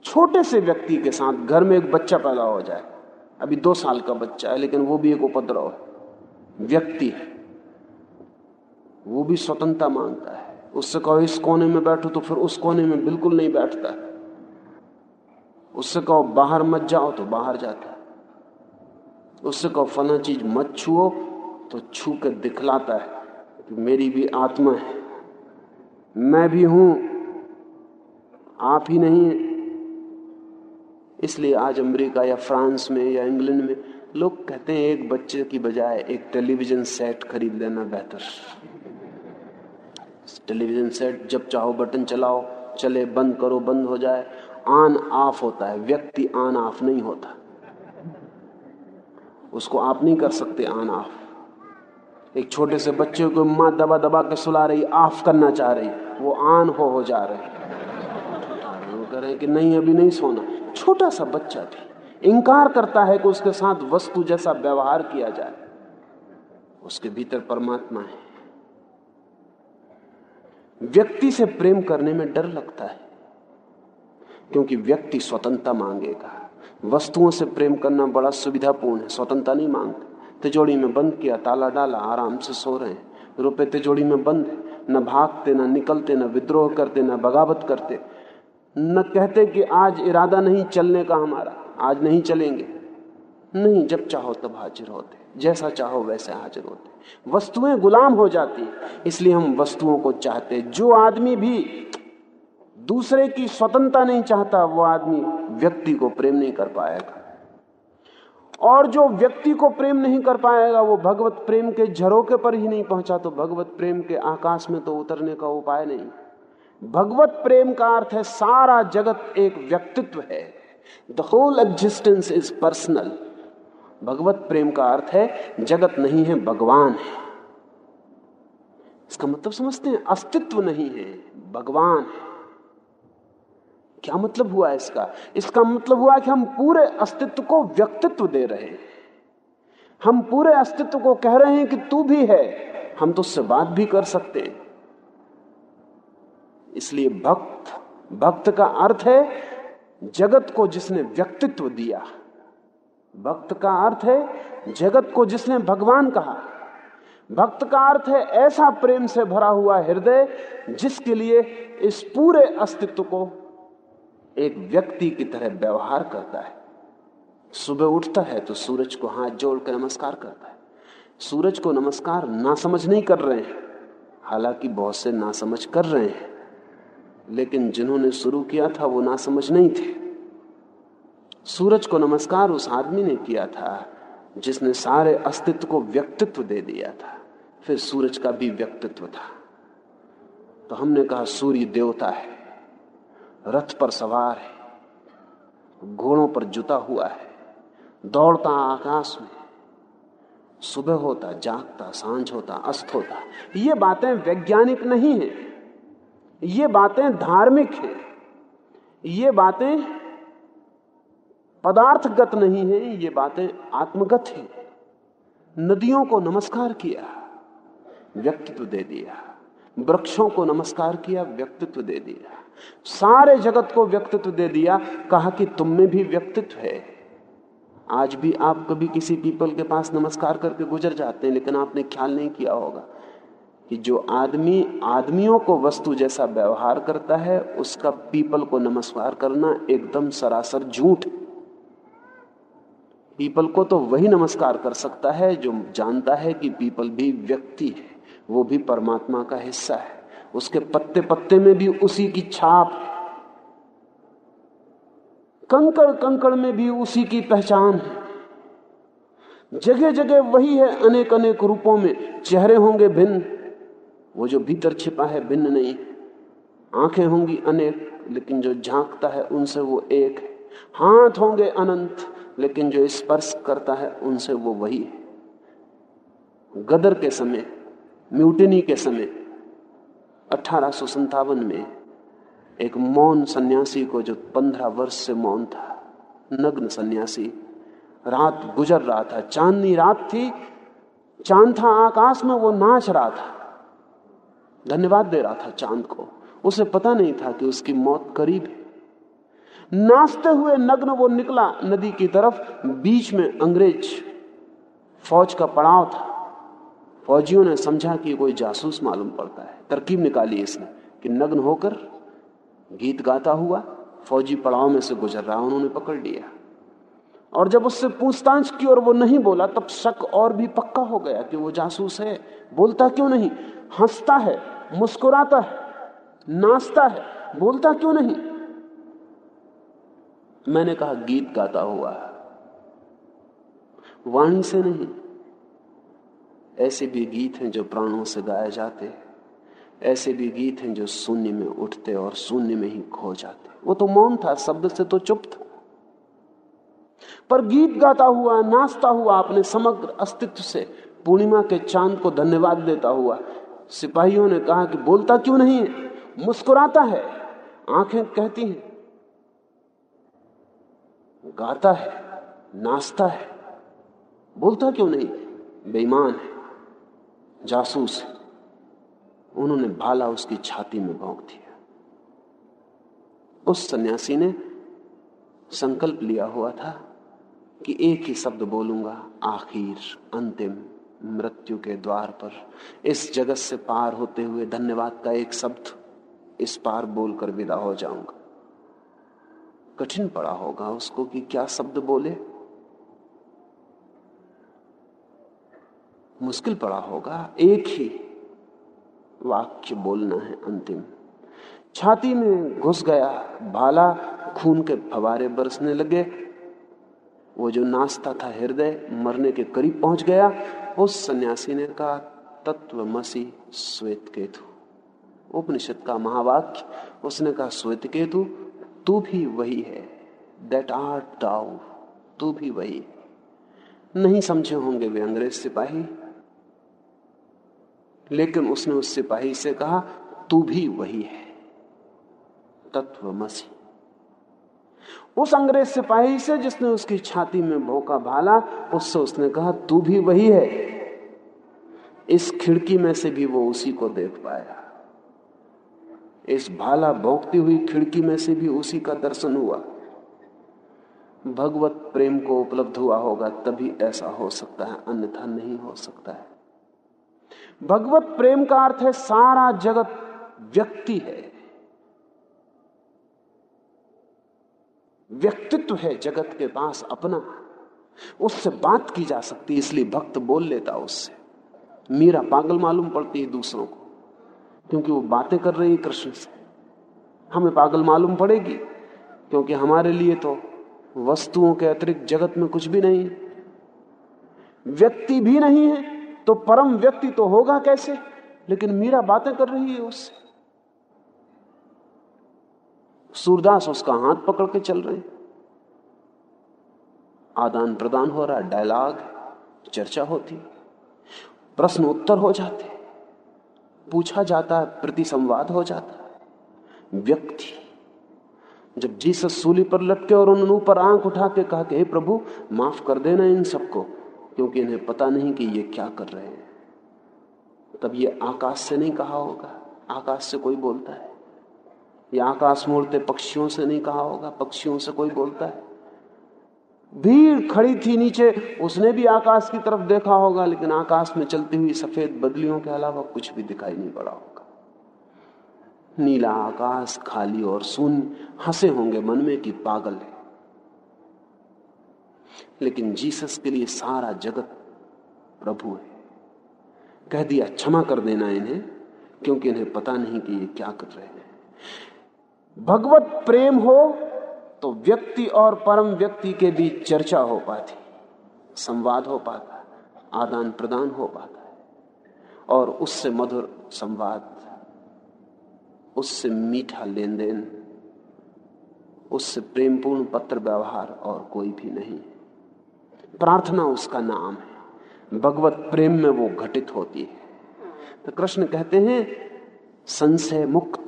छोटे से व्यक्ति के साथ घर में एक बच्चा पैदा हो जाए, अभी दो साल का बच्चा है, लेकिन वो भी एक उपद्रव है, व्यक्ति है, वो भी स्वतंत्रता माँगता है। उससे कहो, इस कोने में बैठो तो फिर उस कोने में बिल्कुल नहीं बैठता उससे कहो, बाहर मत जाओ तो बाहर जाता उससे कहो, फला चीज़ मत छुओ तो छू कर दिखलाता है कि मेरी भी आत्मा है। मैं भी हूँ, आप ही नहीं है। इसलिए आज अमेरिका या फ्रांस में या इंग्लैंड में लोग कहते हैं, एक बच्चे की बजाय एक टेलीविज़न सेट खरीद लेना बेहतर। टेलीविज़न सेट, जब चाहो बटन चलाओ, चले, बंद करो, बंद हो जाए, ऑन, ऑफ़ होता है, व्यक्ति ऑन, ऑफ़ नहीं होता। उसको आप नहीं कर सकते ऑन, ऑफ़। एक छोटे से बच्चे को माँ दबा दबा के सुला रही, ऑफ़ करना चाह रही, वो ऑन हो हो जा रहे। वो कह रहे कि नहीं, अभी नहीं सोना। छोटा सा बच्चा भी इंकार करता है कि उसके साथ वस्तु जैसा व्यवहार किया जाए। उसके भीतर परमात्मा है। व्यक्ति से प्रेम करने में डर लगता है। क्योंकि व्यक्ति स्वतंत्रता मांगेगा। वस्तुओं से प्रेम करना बड़ा सुविधापूर्ण है। स्वतंत्रता नहीं मांगते। तिजोड़ी में बंद किया, ताला डाला, आराम से सो रहे हैं। रुपए तिजोड़ी में बंद है। न भागते, न निकलते, न विद्रोह करते, न बगावत करते। न कहते कि आज इरादा नहीं चलने का हमारा। आज नहीं चलेंगे। नहीं, जब चाहो तब हाजिर होते। जैसा चाहो वैसे हाजिर होते। वस्तुएँ गुलाम हो जाती। इसलिए हम वस्तुओं को चाहते जो आदमी भी दूसरे की स्वतंत्रता नहीं चाहता, वो आदमी व्यक्ति को प्रेम नहीं कर पाएगा। और जो व्यक्ति को प्रेम नहीं कर पाएगा, वो भगवत प्रेम के झरोके पर ही नहीं पहुँचा तो भगवत प्रेम के आकाश में तो उतरने का उपाय नहीं। भगवत प्रेम का अर्थ है, सारा जगत एक व्यक्तित्व है। The whole existence is personal भगवत प्रेम का अर्थ है, जगत नहीं है, भगवान है। इसका मतलब समझते हैं, अस्तित्व नहीं है, भगवान है। क्या मतलब हुआ इसका? इसका मतलब हुआ कि हम पूरे अस्तित्व को व्यक्तित्व दे रहे हैं। हम पूरे अस्तित्व को कह रहे हैं कि तू भी है, हम तो उससे बात भी कर सकते हैं। इसलिए भक्त भक्त का अर्थ है, जगत को जिसने व्यक्तित्व दिया। भक्त का अर्थ है जगत को जिसने भगवान कहा। भक्त का अर्थ है ऐसा प्रेम से भरा हुआ हृदय जिसके लिए इस पूरे अस्तित्व को एक व्यक्ति की तरह व्यवहार करता है। सुबह उठता है तो सूरज को हाथ जोड़कर नमस्कार करता है। सूरज को नमस्कार ना समझ नहीं कर रहे हैं, हालाँकि बहुत से ना समझ कर रहे हैं, लेकिन जिन्होंने शुरू किया था वो ना समझ नहीं थे। सूरज को नमस्कार उस आदमी ने किया था, जिसने सारे अस्तित्व को व्यक्तित्व दे दिया था। फिर सूरज का भी व्यक्तित्व था। तो हमने कहा, सूर्य देवता है, रथ पर सवार है, घोड़ों पर जुता हुआ है, दौड़ता आकाश में, सुबह होता, जागता, साँझ होता, अस्त होता। ये बातें वैज्ञानिक नहीं है। ये बातें धार्मिक हैं। ये बातें पदार्थगत नहीं है, ये बातें आत्मगत हैं। नदियों को नमस्कार किया, व्यक्तित्व दे दिया, वृक्षों को नमस्कार किया, व्यक्तित्व दे दिया, सारे जगत को व्यक्तित्व दे दिया, कहा कि तुम में भी व्यक्तित्व है। आज भी आप कभी किसी पीपल के पास नमस्कार करके गुजर जाते हैं, लेकिन आपने ख्याल नहीं किया होगा कि जो आदमी, आदमियों को वस्तु जैसा व्यवहार करता है, उसका पीपल को नमस्कार करना एकदम सरासर झूठ पीपल को तो वही नमस्कार कर सकता है जो जानता है कि पीपल भी व्यक्ति है, वो भी परमात्मा का हिस्सा है। उसके पत्ते पत्ते में भी उसी की छाप कंकड़ कंकड़ में भी उसी की पहचान है। जगह जगह वही है अनेक अनेक रूपों में। चेहरे होंगे भिन्न, वो जो भीतर छिपा है भिन्न नहीं। आँखें होंगी अनेक, लेकिन जो झांकता है उनसे वो एक है। हाथ होंगे अनंत लेकिन जो स्पर्श करता है, उनसे वो वही है। गदर के समय, म्यूटिनी के समय, अठारह में एक मौन सन्यासी को जो पंद्रह वर्ष से मौन था, नग्न सन्यासी, रात गुजर रहा था, चांदनी रात थी, चाँद था आकाश में, वो नाच रहा था। धन्यवाद दे रहा था चाँद को। उसे पता नहीं था कि उसकी मौत करीब है। नाचते हुए नग्न वो निकला नदी की तरफ़। बीच में अंग्रेज़ फौज का पड़ाव था। फौजियों ने समझा कि कोई जासूस मालूम पड़ता है। तरकीब निकाली इसने कि नग्न होकर गीत गाता हुआ फौजी पड़ाव में से गुजर रहा, उन्होंने पकड़ लिया। और जब उससे पूछताछ की और वो नहीं बोला, तब शक और भी पक्का हो गया कि वो जासूस है। बोलता क्यों नहीं? हंसता है, मुस्कुराता है, नाचता है, बोलता क्यों नहीं? मैंने कहा, गीत गाता हुआ वाणी से नहीं, ऐसे भी गीत हैं जो प्राणों से गाए जाते ऐसे भी गीत हैं जो शून्य में उठते और शून्य में ही खो जाते वो तो मौन था, शब्द से तो चुप था। पर गीत गाता हुआ, नाचता हुआ, अपने समग्र अस्तित्व से पूर्णिमा के चाँद को धन्यवाद देता हुआ, सिपाहियों ने कहा कि बोलता क्यों नहीं है? मुस्कुराता है, आँखें कहती हैं। गाता है, नाचता है। बोलता क्यों नहीं? बेईमान है, जासूस है। उन्होंने भाला उसकी छाती में भोंक दिया। उस सन्यासी ने संकल्प लिया हुआ था कि एक ही शब्द बोलूँगा, आखिर, अंतिम, मृत्यु के द्वार पर। इस जगत से पार होते हुए धन्यवाद का एक शब्द इस पार बोलकर विदा हो जाऊँगा। कठिन पड़ा होगा उसको कि क्या शब्द बोले? मुश्किल पड़ा होगा। एक ही वाक्य बोलना है अंतिम। छाती में घुस गया भाला खून के फवारे बरसने लगे। वो जो नाचता था हृदय मरने के करीब पहुँच गया, उस सन्यासी ने कहा, तत्व मसी श्वेत केतु उपनिषद का महावाक्य, उसने कहा श्वेत केतु तू भी वही है। दैट आर्ट दाउ तू भी वही नहीं समझे होंगे वे अंग्रेज़ सिपाही? लेकिन उसने उस सिपाही से कहा, तू भी वही है, तत्व मसी। उस अंग्रेज़ सिपाही से जिसने उसकी छाती में भोंका भाला, उससे उसने कहा, तू भी वही है। इस खिड़की में से भी वो उसी को देख पाया। इस भाला भोंकती हुई खिड़की में से भी उसी का दर्शन हुआ। भगवत प्रेम को उपलब्ध हुआ होगा, तभी ऐसा हो सकता है, अन्यथा नहीं हो सकता है। भगवत प्रेम का अर्थ है सारा जगत व्यक्ति है। व्यक्तित्व है जगत के पास अपना। उससे बात की जा सकती इसलिए भक्त बोल लेता उससे। मीरा पागल मालूम पड़ती है दूसरों को। क्योंकि वो बातें कर रही है कृष्ण से। हमें पागल मालूम पड़ेगी, क्योंकि हमारे लिए तो वस्तुओं के अतिरिक्त जगत में कुछ भी नहीं व्यक्ति भी नहीं है तो परम व्यक्ति तो होगा कैसे? लेकिन मीरा बातें कर रही है उससे। सूरदास उसका हाथ पकड़ के चल रहे आदान प्रदान हो रहा डायलॉग चर्चा होती प्रश्न उत्तर हो जाते पूछा जाता है प्रति संवाद हो जाता है। व्यक्ति जब जीसस सूली पर लटके और उन्होंने ऊपर आँख उठा के कहा कि हे प्रभु, माफ़ कर देना इन सबको, क्योंकि इन्हें पता नहीं कि ये क्या कर रहे हैं। तब ये आकाश से नहीं कहा होगा। आकाश से कोई बोलता है। या आकाश मोड़ते पक्षियों से नहीं कहा होगा। पक्षियों से कोई बोलता है। भीड़ खड़ी थी नीचे, उसने भी आकाश की तरफ़ देखा होगा, लेकिन आकाश में चलती हुई सफ़ेद बदलियों के अलावा कुछ भी दिखाई नहीं पड़ा होगा। नीला आकाश, खाली और शून्य हंसे होंगे मन में कि पागल है। लेकिन जीसस के लिए सारा जगत प्रभु है। कह दिया, क्षमा कर देना इन्हें, क्योंकि इन्हें पता नहीं कि ये क्या कर रहे हैं। भगवत प्रेम हो तो व्यक्ति और परम व्यक्ति के बीच चर्चा हो पाती, संवाद हो पाता, आदान प्रदान हो पाता है। और उससे मधुर संवाद, उससे मीठा लेन देन उससे प्रेमपूर्ण पत्र व्यवहार और कोई भी नहीं। प्रार्थना उसका नाम है। भगवत प्रेम में वो घटित होती है। तो कृष्ण कहते हैं, संशय मुक्त,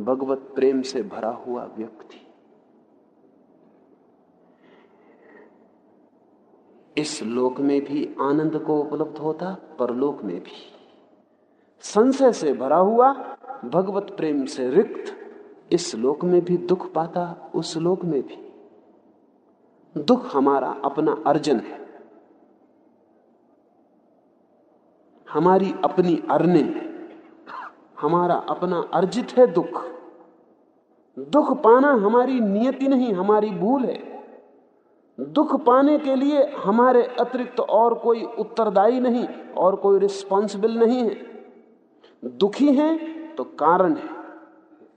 भगवत प्रेम से भरा हुआ व्यक्ति। इस लोक में भी आनंद को उपलब्ध होता, परलोक में भी। संशय से भरा हुआ, भगवत प्रेम से रिक्त, इस लोक में भी दुख पाता, उस लोक में भी। दुख हमारा अपना अर्जन है। हमारी अपनी अरने हमारा अपना अर्जित है दुख। दुख पाना हमारी नियति नहीं, हमारी भूल है। दुख पाने के लिए हमारे अतिरिक्त और कोई उत्तरदायी नहीं और कोई रिस्पॉन्सिबल नहीं है। दुखी हैं तो कारण है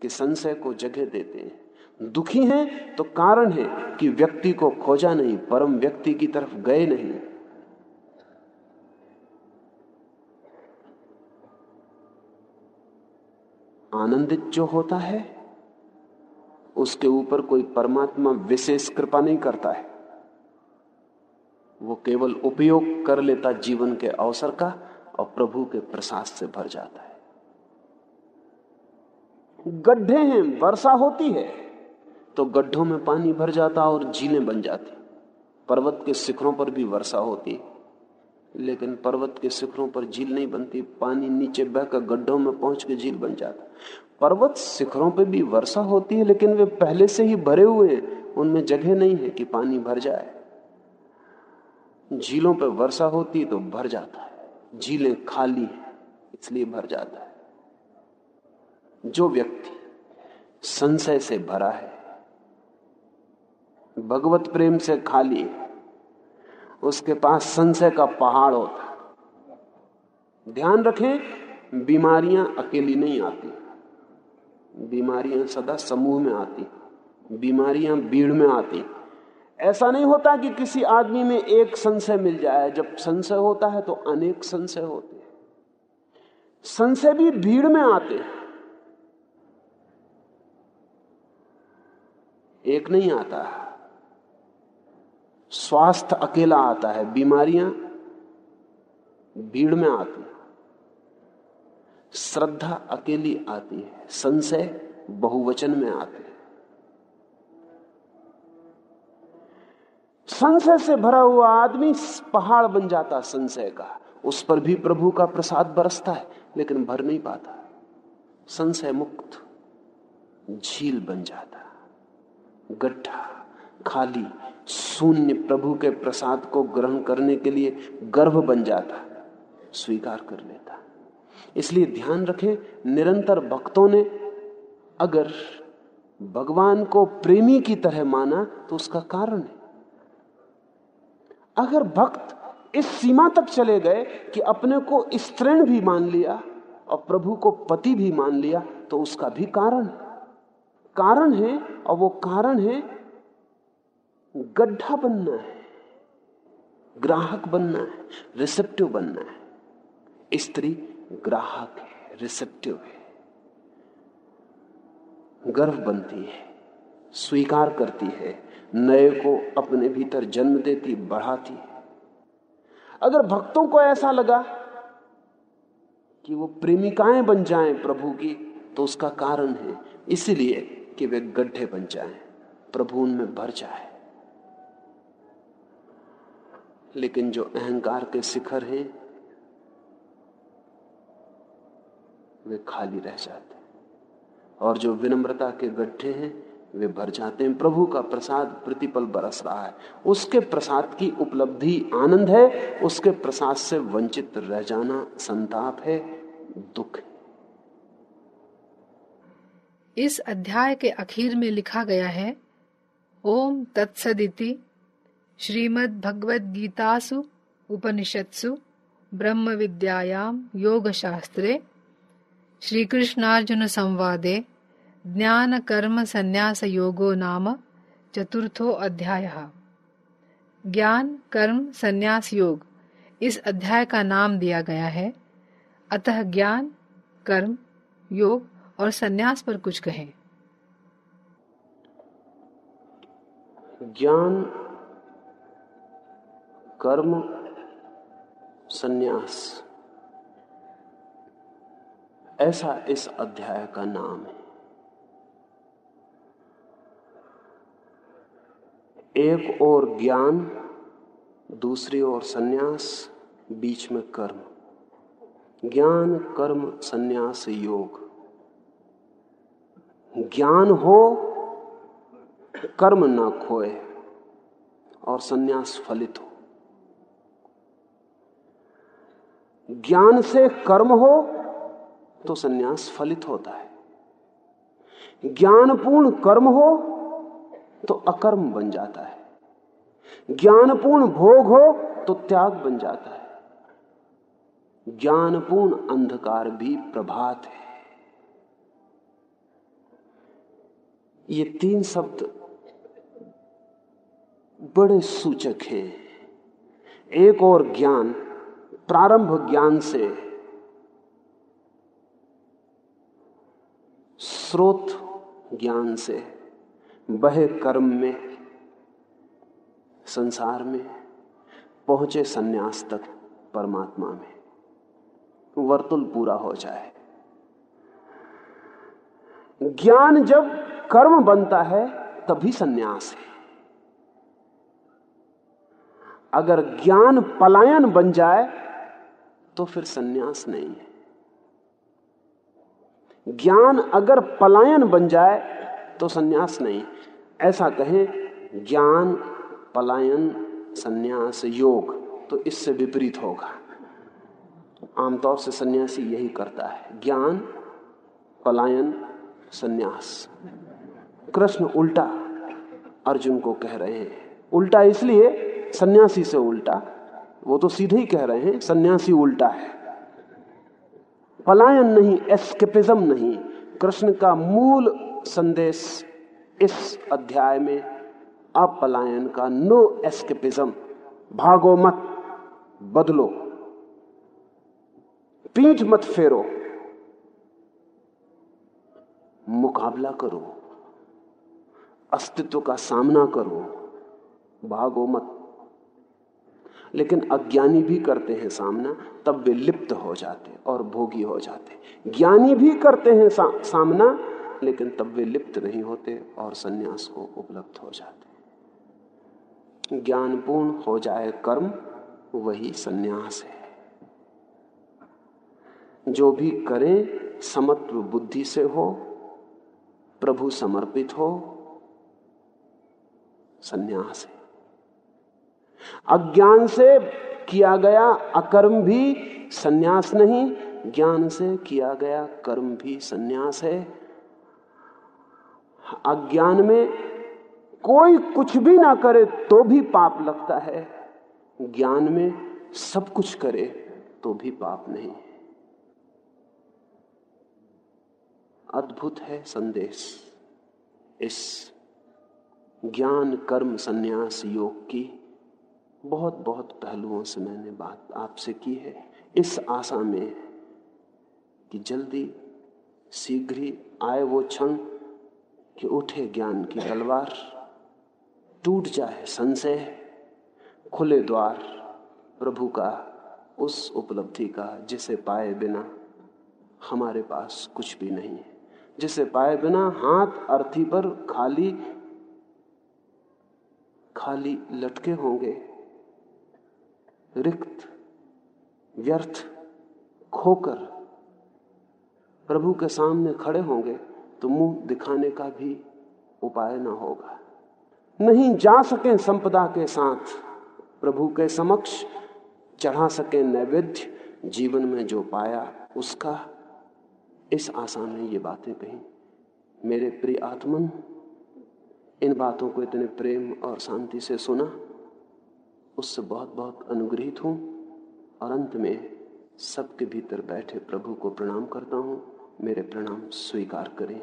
कि संशय को जगह देते हैं। दुखी हैं तो कारण है कि व्यक्ति को खोजा नहीं, परम व्यक्ति की तरफ़ गए नहीं। आनंदित जो होता है, उसके ऊपर कोई परमात्मा विशेष कृपा नहीं करता है। वो केवल उपयोग कर लेता जीवन के अवसर का और प्रभु के प्रसाद से भर जाता है। गड्ढे हैं, वर्षा होती है तो गड्ढों में पानी भर जाता और झीलें बन जाती। पर्वत के शिखरों पर भी वर्षा होती, लेकिन पर्वत के शिखरों पर झील नहीं बनती, पानी नीचे बहकर गड्ढों में पहुँच के झील बन जाता। पर्वत शिखरों पर भी वर्षा होती है, लेकिन वे पहले से ही भरे हुए हैं, उनमें जगह नहीं है कि पानी भर जाए। झीलों पर वर्षा होती तो भर जाता है। झीलें खाली हैं, इसलिए भर जाता है। जो व्यक्ति संशय से भरा है, भगवत प्रेम से खाली है, उसके पास संशय का पहाड़ होता ध्यान रखें, बीमारियाँ अकेली नहीं आती। बीमारियाँ सदा समूह में आती, बीमारियाँ भीड़ में आती। ऐसा नहीं होता कि किसी आदमी में एक संशय मिल जाए। जब संशय होता है तो अनेक संशय होते हैं। संशय भी भीड़ में आते हैं। एक नहीं आता। स्वास्थ्य अकेला आता है। बीमारियाँ भीड़ में आती श्रद्धा अकेली आती है। संशय बहुवचन में आते हैं। संशय से भरा हुआ आदमी पहाड़ बन जाता संशय का। उस पर भी प्रभु का प्रसाद बरसता है, लेकिन भर नहीं पाता। संशय मुक्त झील बन जाता। गड्ढा, खाली, शून्य प्रभु के प्रसाद को ग्रहण करने के लिए गर्भ बन जाता, स्वीकार कर लेता। इसलिए ध्यान रखें, निरंतर भक्तों ने अगर भगवान को प्रेमी की तरह माना तो उसका कारण है। अगर भक्त इस सीमा तक चले गए कि अपने को स्त्रीण भी मान लिया और प्रभु को पति भी मान लिया तो उसका भी कारण कारण है, और वो कारण है, गड्ढा बनना है, ग्राहक बनना है रिसेप्टिव बनना है। स्त्री ग्राहक है रिसेप्टिव है। गर्व बनती है, स्वीकार करती है नए को अपने भीतर जन्म देती, बढ़ाती। अगर भक्तों को ऐसा लगा कि वो प्रेमिकाएँ बन जाएँ प्रभु की तो उसका कारण है इसलिए कि वे गड्ढे बन जाएँ, प्रभु उनमें भर जाए। लेकिन जो अहंकार के शिखर हैं, वे खाली रह जाते। और जो विनम्रता के गड्ढे हैं वे भर जाते हैं। प्रभु का प्रसाद प्रतिपल बरस रहा है। उसके प्रसाद की उपलब्धि आनंद है। उसके प्रसाद से वंचित रह जाना संताप है, दुख है। इस अध्याय के अखीर में लिखा गया है, ओम तत्सदिति श्रीमद् भगवद गीतासु उपनिषत्सु ब्रह्म विद्यायाम योग शास्त्रे श्री कृष्णार्जुन संवादे ज्ञान कर्म संन्यास योगो नाम चतुर्थो अध्याय। ज्ञान, कर्म, संन्यास, योग, इस अध्याय का नाम दिया गया है। अतः ज्ञान, कर्म, योग और संन्यास पर कुछ कहें। ज्ञान, कर्म, संन्यास। ऐसा इस अध्याय का नाम है। एक और ज्ञान, दूसरी ओर संन्यास, बीच में कर्म। ज्ञान, कर्म, संन्यास, योग। ज्ञान हो, कर्म ना खोए, और संन्यास फलित हो। ज्ञान से कर्म हो तो संन्यास फलित होता है। ज्ञानपूर्ण कर्म हो तो अकर्म बन जाता है। ज्ञानपूर्ण भोग हो तो त्याग बन जाता है। ज्ञानपूर्ण अंधकार भी प्रभात है। ये तीन शब्द बड़े सूचक हैं। एक और ज्ञान, प्रारंभ ज्ञान से स्रोत ज्ञान से बहे कर्म में, संसार में, पहुँचे सन्यास तक परमात्मा में। वर्तुल पूरा हो जाए। ज्ञान जब कर्म बनता है, तभी सन्यास है। अगर ज्ञान पलायन बन जाए तो फिर सन्यास नहीं है। ज्ञान अगर पलायन बन जाए तो सन्यास नहीं। ऐसा कहें, ज्ञान, पलायन, सन्यास, योग तो इससे विपरीत होगा। आमतौर से सन्यासी यही करता है। ज्ञान, पलायन, सन्यास। कृष्ण उल्टा अर्जुन को कह रहे हैं। उल्टा इसलिए, सन्यासी से उल्टा। वो तो सीधे ही कह रहे हैं, सन्यासी उल्टा है। पलायन नहीं, एस्केपिज्म नहीं। कृष्ण का मूल संदेश इस अध्याय में अपलायन का नो एस्केपिज्म। भागो मत बदलो। पीठ मत फेरो। मुकाबला करो। अस्तित्व का सामना करो। भागो मत। लेकिन अज्ञानी भी करते हैं सामना तब वे लिप्त हो जाते और भोगी हो जाते। ज्ञानी भी करते हैं सा, सामना लेकिन तब वे लिप्त नहीं होते और सन्यास को उपलब्ध हो जाते ज्ञानपूर्ण हो जाए कर्म, वही सन्यास है। जो भी करें, समत्व बुद्धि से हो, प्रभु समर्पित हो, सन्यास है। अज्ञान से किया गया अकर्म भी सन्यास नहीं, ज्ञान से किया गया कर्म भी सन्यास है। अज्ञान में कोई कुछ भी ना करे तो भी पाप लगता है। ज्ञान में सब कुछ करे तो भी पाप नहीं। अद्भुत है संदेश। इस ज्ञान कर्म संन्यास योग की बहुत बहुत पहलुओं से मैंने बात आपसे की है। इस आशा में कि जल्दी शीघ्र ही आए वो क्षण कि उठे ज्ञान की तलवार, टूट जाए संशय, खुले द्वार, प्रभु का उस उपलब्धि का, जिसे पाए बिना हमारे पास कुछ भी नहीं है। जिसे पाए बिना हाथ अर्थी पर खाली खाली लटके होंगे। रिक्त, व्यर्थ, खोकर प्रभु के सामने खड़े होंगे। तो मुँह दिखाने का भी उपाय ना होगा। नहीं जा सके संपदा के साथ, प्रभु के समक्ष चढ़ा सके नैवेद्य जीवन में जो पाया, उसका इस आशा में ये बातें कही। मेरे प्रिय आत्मन, इन बातों को इतने प्रेम और शांति से सुना, उससे बहुत बहुत अनुग्रहित हूँ और अंत में सबके भीतर बैठे प्रभु को प्रणाम करता हूँ। मेरे प्रणाम स्वीकार करें।